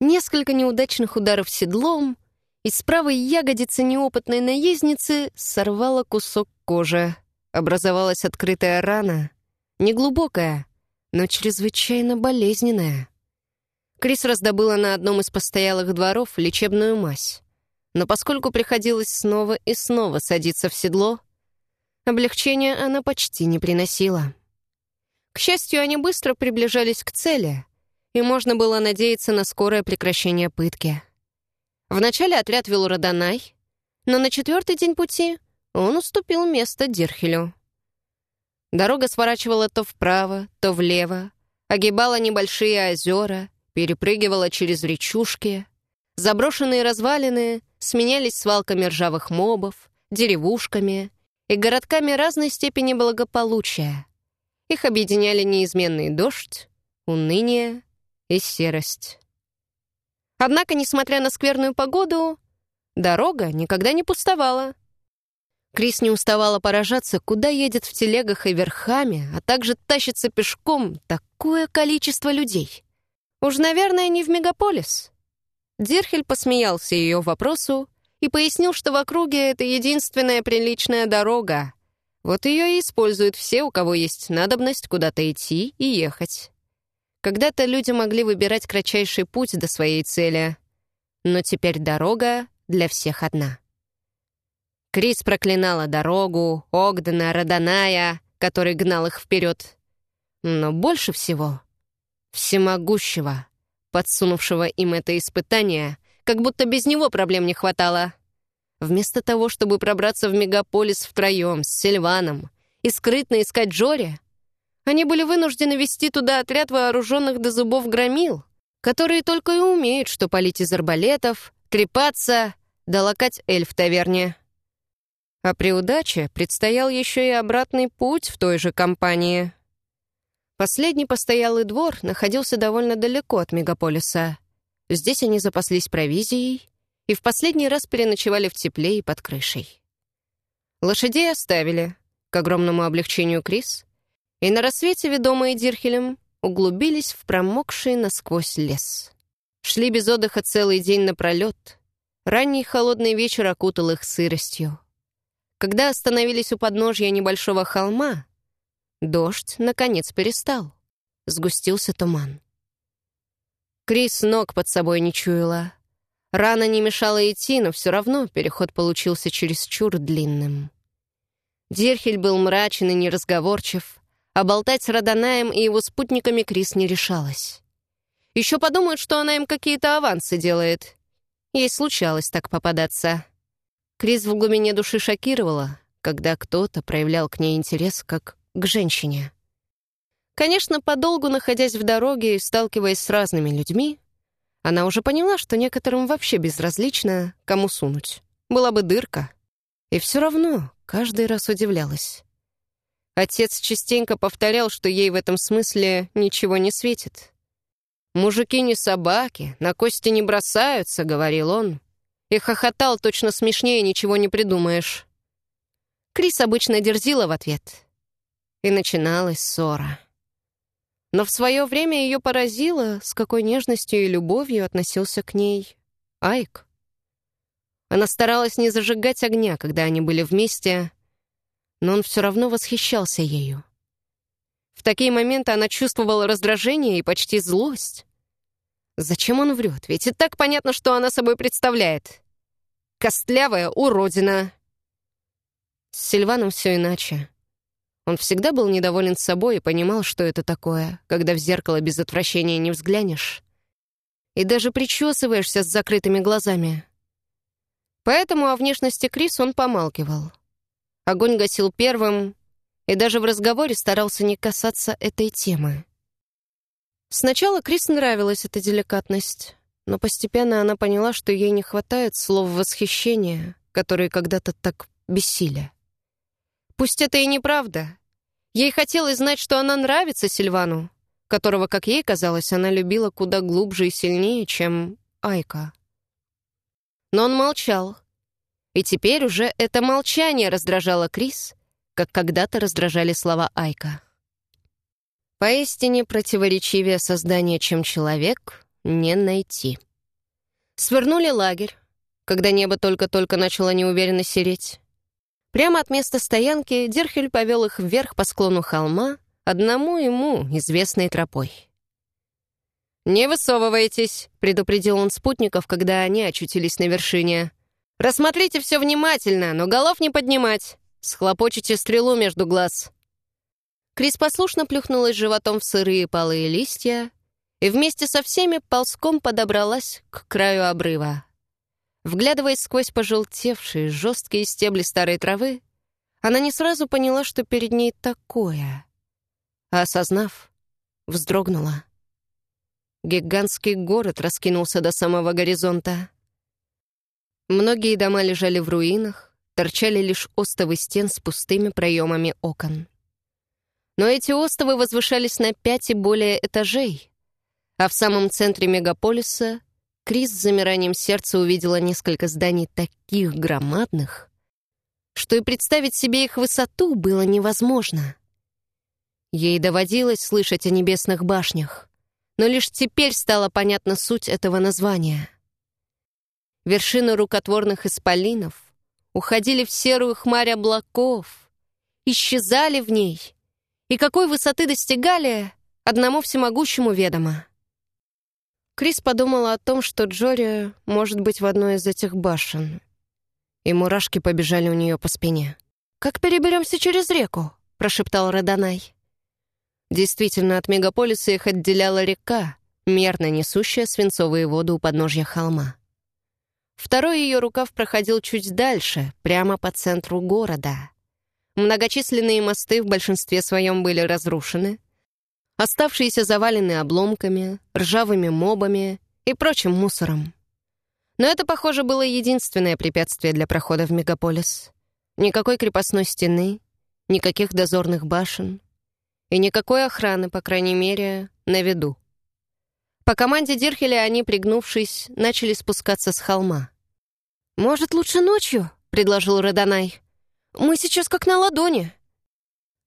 Несколько неудачных ударов седлом, и с правой ягодицы неопытной наездницы сорвала кусок кожи. Образовалась открытая рана, неглубокая, но чрезвычайно болезненная. Крис раздобыла на одном из постоялых дворов лечебную мазь но поскольку приходилось снова и снова садиться в седло, Облегчения она почти не приносила. К счастью, они быстро приближались к цели, и можно было надеяться на скорое прекращение пытки. Вначале отряд вел Родонай, но на четвертый день пути он уступил место Дирхелю. Дорога сворачивала то вправо, то влево, огибала небольшие озера, перепрыгивала через речушки. Заброшенные развалины сменялись свалками ржавых мобов, деревушками и городками разной степени благополучия. Их объединяли неизменный дождь, уныние и серость. Однако, несмотря на скверную погоду, дорога никогда не пустовала. Крис не уставала поражаться, куда едет в телегах и верхами, а также тащится пешком такое количество людей. Уж, наверное, не в мегаполис. Дирхель посмеялся ее вопросу и пояснил, что в округе это единственная приличная дорога. Вот ее и используют все, у кого есть надобность куда-то идти и ехать. Когда-то люди могли выбирать кратчайший путь до своей цели, но теперь дорога для всех одна. Крис проклинала дорогу, Огдена, Роданая, который гнал их вперед. Но больше всего — всемогущего, подсунувшего им это испытание, как будто без него проблем не хватало. Вместо того, чтобы пробраться в мегаполис втроем с Сильваном и скрытно искать Джори, они были вынуждены вести туда отряд вооруженных до зубов громил, которые только и умеют, что палить из арбалетов, трепаться, да лакать эльф в таверне. А при удаче предстоял еще и обратный путь в той же компании. Последний постоялый двор находился довольно далеко от мегаполиса. Здесь они запаслись провизией и в последний раз переночевали в тепле и под крышей. Лошадей оставили, к огромному облегчению Крис, и на рассвете, ведомые Дирхелем, углубились в промокший насквозь лес. Шли без отдыха целый день напролет. Ранний холодный вечер окутал их сыростью. Когда остановились у подножья небольшого холма, дождь, наконец, перестал. Сгустился туман. Крис ног под собой не чуяла. Рана не мешала идти, но все равно переход получился чересчур длинным. Дирхель был мрачен и неразговорчив, а болтать с Родонаем и его спутниками Крис не решалась. Еще подумают, что она им какие-то авансы делает. Ей случалось так попадаться. Крис в глубине души шокировала, когда кто-то проявлял к ней интерес как к женщине. Конечно, подолгу находясь в дороге и сталкиваясь с разными людьми, она уже поняла, что некоторым вообще безразлично, кому сунуть. Была бы дырка. И все равно каждый раз удивлялась. Отец частенько повторял, что ей в этом смысле ничего не светит. «Мужики не собаки, на кости не бросаются», — говорил он, и хохотал точно смешнее, ничего не придумаешь. Крис обычно дерзила в ответ. И начиналась ссора. Но в свое время ее поразило, с какой нежностью и любовью относился к ней Айк. Она старалась не зажигать огня, когда они были вместе, но он все равно восхищался ею. В такие моменты она чувствовала раздражение и почти злость. Зачем он врет? Ведь и так понятно, что она собой представляет. Костлявая уродина. С Сильваном все иначе. Он всегда был недоволен собой и понимал, что это такое, когда в зеркало без отвращения не взглянешь. И даже причесываешься с закрытыми глазами. Поэтому о внешности Крис он помалкивал. Огонь гасил первым, и даже в разговоре старался не касаться этой темы. Сначала Крис нравилась эта деликатность. Но постепенно она поняла, что ей не хватает слов восхищения, которые когда-то так бесили. Пусть это и неправда. Ей хотелось знать, что она нравится Сильвану, которого, как ей казалось, она любила куда глубже и сильнее, чем Айка. Но он молчал. И теперь уже это молчание раздражало Крис, как когда-то раздражали слова Айка. Поистине противоречивее создание, чем человек, не найти. Свернули лагерь, когда небо только-только начало неуверенно сереть. Прямо от места стоянки Дерхель повел их вверх по склону холма, одному ему известной тропой. «Не высовывайтесь», — предупредил он спутников, когда они очутились на вершине. «Рассмотрите все внимательно, но голов не поднимать. Схлопочете стрелу между глаз». Крис послушно плюхнулась животом в сырые полые листья и вместе со всеми ползком подобралась к краю обрыва. Вглядываясь сквозь пожелтевшие, жесткие стебли старой травы, она не сразу поняла, что перед ней такое. А осознав, вздрогнула. Гигантский город раскинулся до самого горизонта. Многие дома лежали в руинах, торчали лишь остовы стен с пустыми проемами окон. Но эти остовы возвышались на пять и более этажей, а в самом центре мегаполиса Крис с замиранием сердца увидела несколько зданий таких громадных, что и представить себе их высоту было невозможно. Ей доводилось слышать о небесных башнях, но лишь теперь стала понятна суть этого названия. Вершины рукотворных исполинов уходили в серую хмарь облаков, исчезали в ней, и какой высоты достигали, одному всемогущему ведомо. Крис подумала о том, что Джори может быть в одной из этих башен. И мурашки побежали у нее по спине. «Как переберемся через реку?» — прошептал Родонай. Действительно, от мегаполиса их отделяла река, мерно несущая свинцовые воды у подножья холма. Второй ее рукав проходил чуть дальше, прямо по центру города. Многочисленные мосты в большинстве своем были разрушены, оставшиеся завалены обломками, ржавыми мобами и прочим мусором. Но это, похоже, было единственное препятствие для прохода в мегаполис. Никакой крепостной стены, никаких дозорных башен и никакой охраны, по крайней мере, на виду. По команде Дирхеля они, пригнувшись, начали спускаться с холма. «Может, лучше ночью?» — предложил Родонай. «Мы сейчас как на ладони».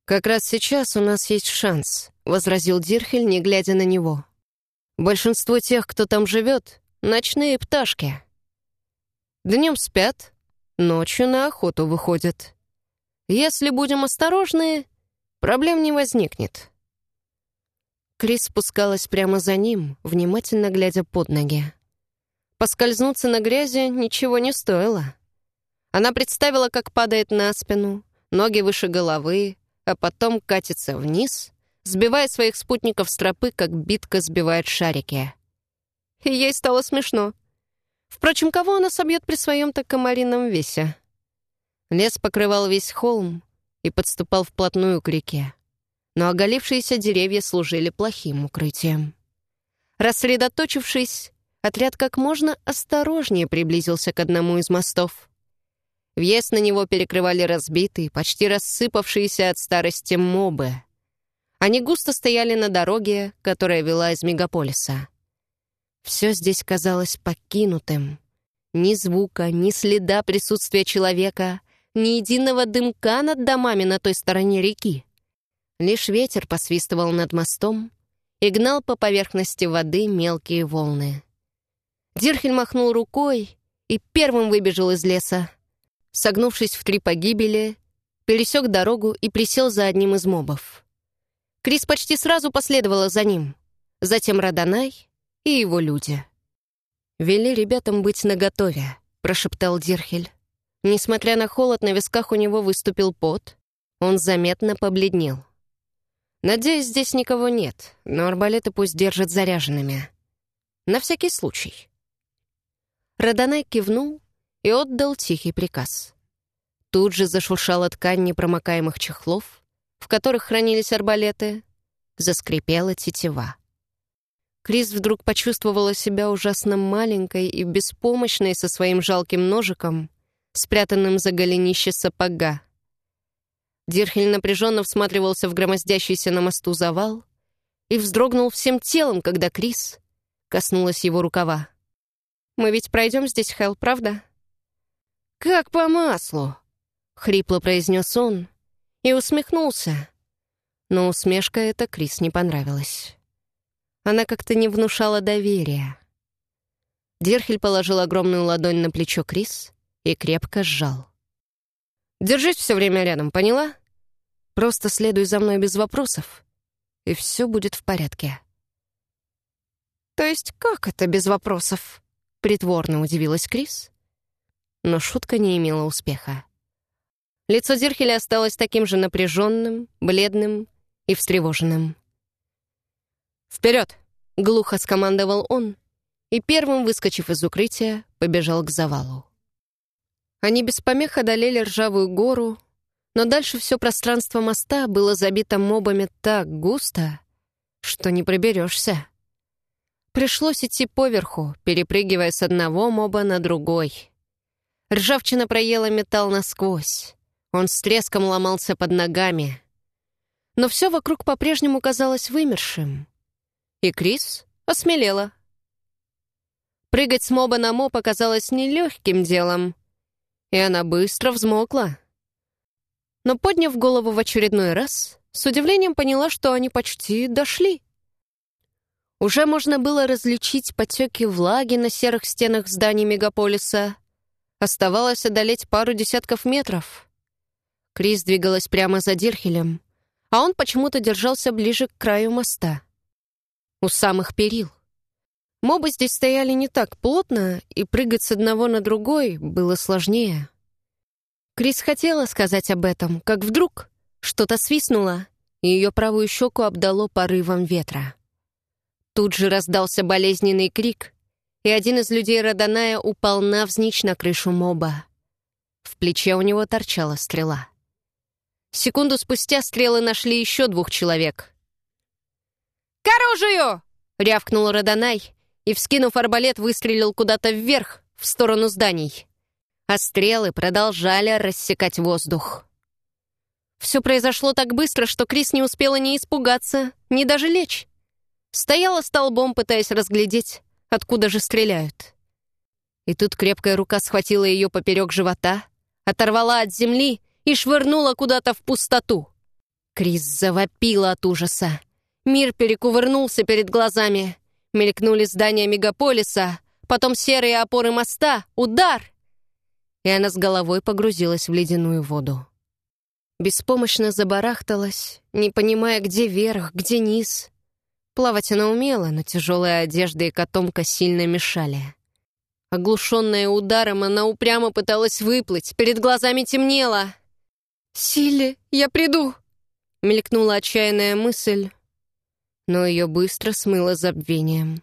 «Как раз сейчас у нас есть шанс», — возразил Дирхель, не глядя на него. «Большинство тех, кто там живет, — ночные пташки. Днем спят, ночью на охоту выходят. Если будем осторожны, проблем не возникнет». Крис спускалась прямо за ним, внимательно глядя под ноги. Поскользнуться на грязи ничего не стоило. Она представила, как падает на спину, ноги выше головы, а потом катится вниз, сбивая своих спутников с тропы, как битка сбивает шарики. И ей стало смешно. Впрочем, кого она собьет при своем-то комарином весе? Лес покрывал весь холм и подступал вплотную к реке. Но оголившиеся деревья служили плохим укрытием. Рассредоточившись, отряд как можно осторожнее приблизился к одному из мостов. Въезд на него перекрывали разбитые, почти рассыпавшиеся от старости мобы. Они густо стояли на дороге, которая вела из мегаполиса. Все здесь казалось покинутым. Ни звука, ни следа присутствия человека, ни единого дымка над домами на той стороне реки. Лишь ветер посвистывал над мостом и гнал по поверхности воды мелкие волны. Дирхель махнул рукой и первым выбежал из леса согнувшись в три погибели, пересек дорогу и присел за одним из мобов. Крис почти сразу последовала за ним, затем Раданай и его люди. «Вели ребятам быть наготове», — прошептал Дирхель. Несмотря на холод, на висках у него выступил пот, он заметно побледнел. «Надеюсь, здесь никого нет, но арбалеты пусть держат заряженными. На всякий случай». Раданай кивнул и отдал тихий приказ. Тут же зашуршала ткань непромокаемых чехлов, в которых хранились арбалеты, заскрипела тетива. Крис вдруг почувствовала себя ужасно маленькой и беспомощной со своим жалким ножиком, спрятанным за голенище сапога. Дирхель напряженно всматривался в громоздящийся на мосту завал и вздрогнул всем телом, когда Крис коснулась его рукава. «Мы ведь пройдем здесь, Хелл, правда?» «Как по маслу!» — хрипло произнес он и усмехнулся. Но усмешка эта Крис не понравилась. Она как-то не внушала доверия. Дирхель положил огромную ладонь на плечо Крис и крепко сжал. «Держись все время рядом, поняла? Просто следуй за мной без вопросов, и все будет в порядке». «То есть как это без вопросов?» — притворно удивилась Крис но шутка не имела успеха. Лицо Дирхеля осталось таким же напряженным, бледным и встревоженным. «Вперед!» — глухо скомандовал он, и первым, выскочив из укрытия, побежал к завалу. Они без помех одолели ржавую гору, но дальше все пространство моста было забито мобами так густо, что не проберешься. Пришлось идти поверху, перепрыгивая с одного моба на другой. Ржавчина проела металл насквозь. Он с треском ломался под ногами. Но все вокруг по-прежнему казалось вымершим. И Крис осмелела. Прыгать с моба на моб оказалось нелегким делом, и она быстро взмокла. Но, подняв голову в очередной раз, с удивлением поняла, что они почти дошли. Уже можно было различить потеки влаги на серых стенах зданий мегаполиса. Оставалось одолеть пару десятков метров. Крис двигалась прямо за Дирхелем, а он почему-то держался ближе к краю моста. У самых перил. Мобы здесь стояли не так плотно, и прыгать с одного на другой было сложнее. Крис хотела сказать об этом, как вдруг что-то свистнуло, и ее правую щеку обдало порывом ветра. Тут же раздался болезненный крик, и один из людей Раданая упал навзничь на крышу моба. В плече у него торчала стрела. Секунду спустя стрелы нашли еще двух человек. «К оружию!» — рявкнул Раданай и, вскинув арбалет, выстрелил куда-то вверх, в сторону зданий. А стрелы продолжали рассекать воздух. Все произошло так быстро, что Крис не успела ни испугаться, ни даже лечь. Стояла столбом, пытаясь разглядеть, откуда же стреляют. И тут крепкая рука схватила ее поперек живота, оторвала от земли и швырнула куда-то в пустоту. Крис завопила от ужаса. Мир перекувырнулся перед глазами. Мелькнули здания мегаполиса, потом серые опоры моста, удар! И она с головой погрузилась в ледяную воду. Беспомощно забарахталась, не понимая, где верх, где низ. Плавать она умела, но тяжелая одежда и котомка сильно мешали. Оглушенная ударом, она упрямо пыталась выплыть, перед глазами темнело. «Силе, я приду!» — мелькнула отчаянная мысль, но ее быстро смыло забвением.